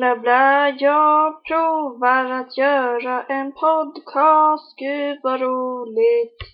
Bla bla, jag provar att göra en podcast. Gud vad roligt.